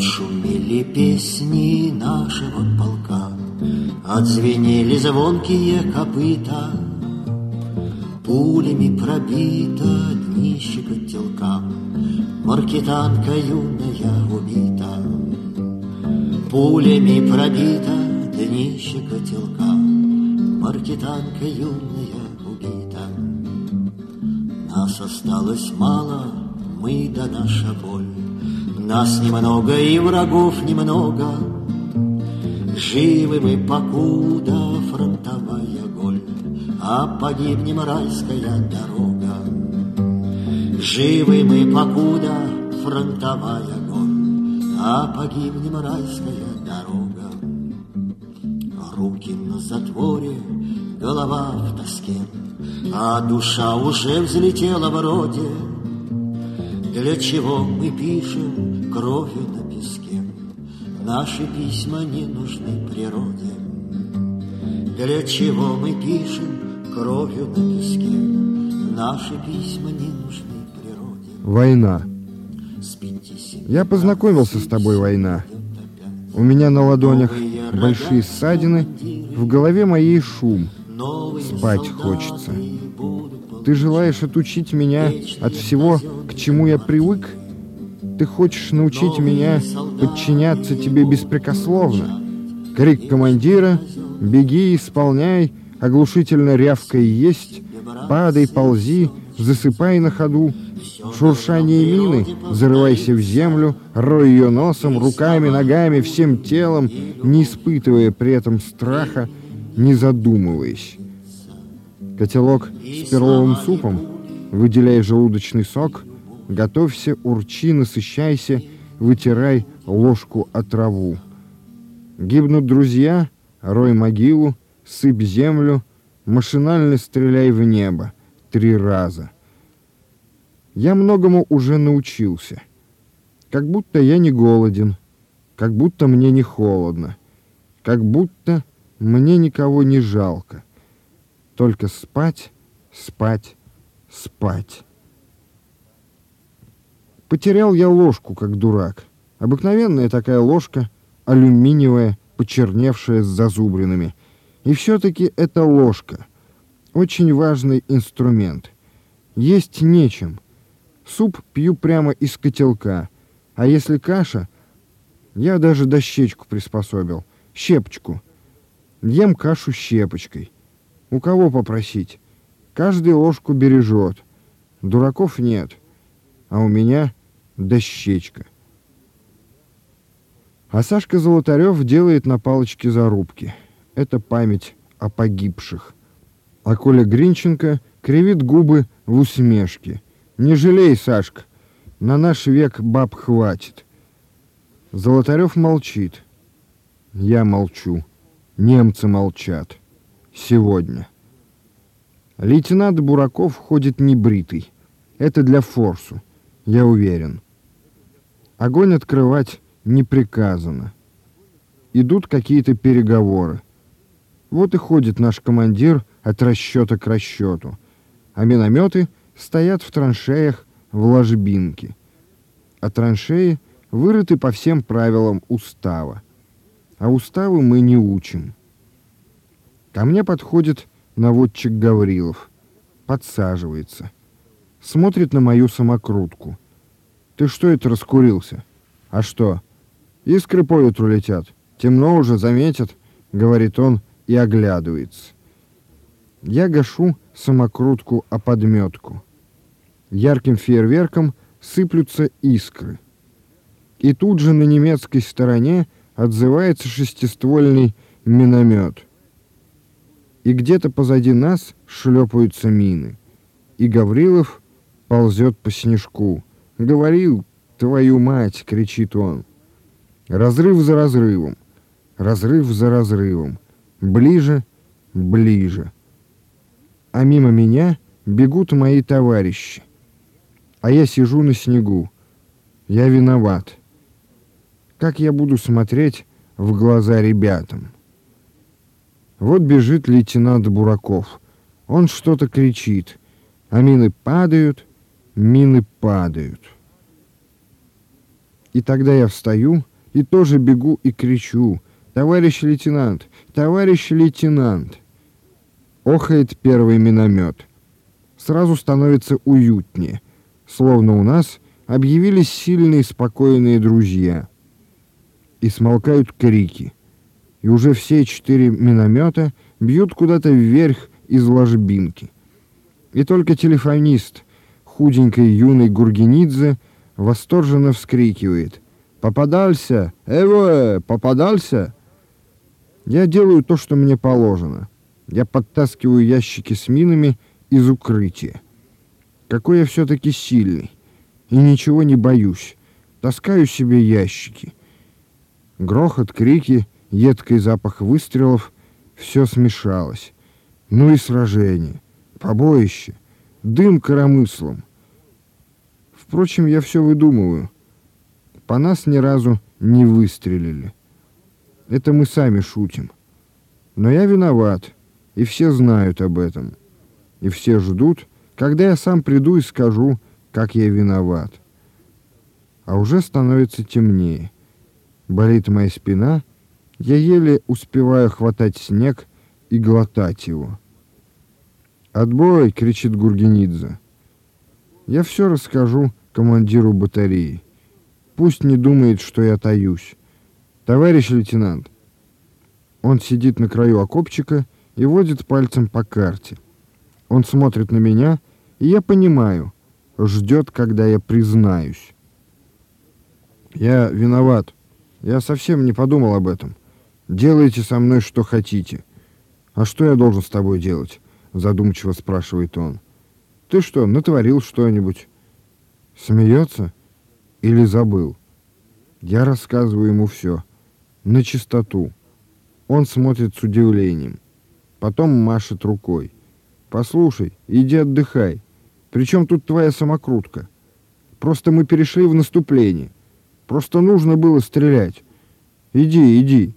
Отшумели песни нашего полка, Отзвенели звонкие копыта, Пулями пробито днище котелка, Маркетанка юная убита. Пулями пробито днище котелка, Маркетанка юная убита. Нас осталось мало, мы да наша боль, Нас немного и врагов немного, Живы мы покуда фронтовая голь, А погибнем райская дорога. Живы мы покуда фронтовая голь, А погибнем райская дорога. Руки на затворе, голова в тоске, А душа уже взлетела в роде. Для чего мы пишем кровью на песке? Наши письма не нужны природе. Для чего мы пишем кровью на песке? Наши письма не нужны природе. Война. Я познакомился с тобой, война. У меня на ладонях большие ссадины, в голове моей шум. Спать хочется. Ты желаешь отучить меня от всего, к чему я привык? Ты хочешь научить меня подчиняться тебе беспрекословно? Крик командира «Беги, исполняй!» Оглушительно рявкой есть! Падай, ползи, засыпай на ходу! Шуршание мины, зарывайся в землю, рой ее носом, руками, ногами, всем телом, не испытывая при этом страха, не задумываясь. Котелок с перловым супом, выделяй желудочный сок, готовься, урчи, насыщайся, вытирай ложку о траву. Гибнут друзья, рой могилу, сыпь землю, машинально стреляй в небо три раза. Я многому уже научился. Как будто я не голоден, как будто мне не холодно, как будто мне никого не жалко. Только спать, спать, спать. Потерял я ложку, как дурак. Обыкновенная такая ложка, алюминиевая, почерневшая с зазубринами. И все-таки это ложка. Очень важный инструмент. Есть нечем. Суп пью прямо из котелка. А если каша, я даже дощечку приспособил. Щепочку. Ем кашу щепочкой. У кого попросить? Каждый ложку бережет. Дураков нет. А у меня дощечка. А Сашка Золотарев делает на палочке зарубки. Это память о погибших. А Коля Гринченко кривит губы в усмешке. Не жалей, Сашка, на наш век баб хватит. Золотарев молчит. Я молчу. Немцы молчат сегодня. Лейтенант Бураков ходит небритый. Это для форсу, я уверен. Огонь открывать не приказано. Идут какие-то переговоры. Вот и ходит наш командир от расчета к расчету. А минометы стоят в траншеях в ложбинке. А траншеи вырыты по всем правилам устава. А уставы мы не учим. Ко мне подходит наводчик Гаврилов. Подсаживается. Смотрит на мою самокрутку. Ты что это раскурился? А что? Искры по ветру летят. Темно уже, заметят, говорит он и оглядывается. Я гашу самокрутку о подметку. Ярким фейерверком сыплются искры. И тут же на немецкой стороне отзывается шестиствольный миномет — и где-то позади нас шлепаются мины. И Гаврилов ползет по снежку. «Говорил, твою мать!» — кричит он. Разрыв за разрывом, разрыв за разрывом, ближе, ближе. А мимо меня бегут мои товарищи. А я сижу на снегу. Я виноват. Как я буду смотреть в глаза ребятам?» Вот бежит лейтенант Бураков. Он что-то кричит. А мины падают, мины падают. И тогда я встаю, и тоже бегу и кричу. «Товарищ лейтенант! Товарищ лейтенант!» Охает первый миномет. Сразу становится уютнее, словно у нас объявились сильные спокойные друзья. И смолкают крики. И уже все четыре миномета бьют куда-то вверх из ложбинки. И только телефонист, худенький юный Гургенидзе, восторженно вскрикивает. «Попадался! Эво! Попадался!» Я делаю то, что мне положено. Я подтаскиваю ящики с минами из укрытия. Какой я все-таки сильный. И ничего не боюсь. Таскаю себе ящики. Грохот, крики, едкий запах выстрелов — все смешалось. Ну и сражение, побоище, дым коромыслом. Впрочем, я все выдумываю. По нас ни разу не выстрелили. Это мы сами шутим. Но я виноват, и все знают об этом. И все ждут, когда я сам приду и скажу, как я виноват. А уже становится темнее. Болит моя спина, я еле успеваю хватать снег и глотать его. «Отбой!» — кричит Гургенидзе. Я все расскажу командиру батареи. Пусть не думает, что я таюсь. «Товарищ лейтенант!» Он сидит на краю окопчика и водит пальцем по карте. Он смотрит на меня, и я понимаю, ждет, когда я признаюсь. Я виноват. Я совсем не подумал об этом. Делайте со мной что хотите. А что я должен с тобой делать? Задумчиво спрашивает он. Ты что, натворил что-нибудь? Смеется? Или забыл? Я рассказываю ему все на чистоту. Он смотрит с удивлением. Потом машет рукой. «Послушай, иди отдыхай. Причем тут твоя самокрутка? Просто мы перешли в наступление. Просто нужно было стрелять. Иди, иди».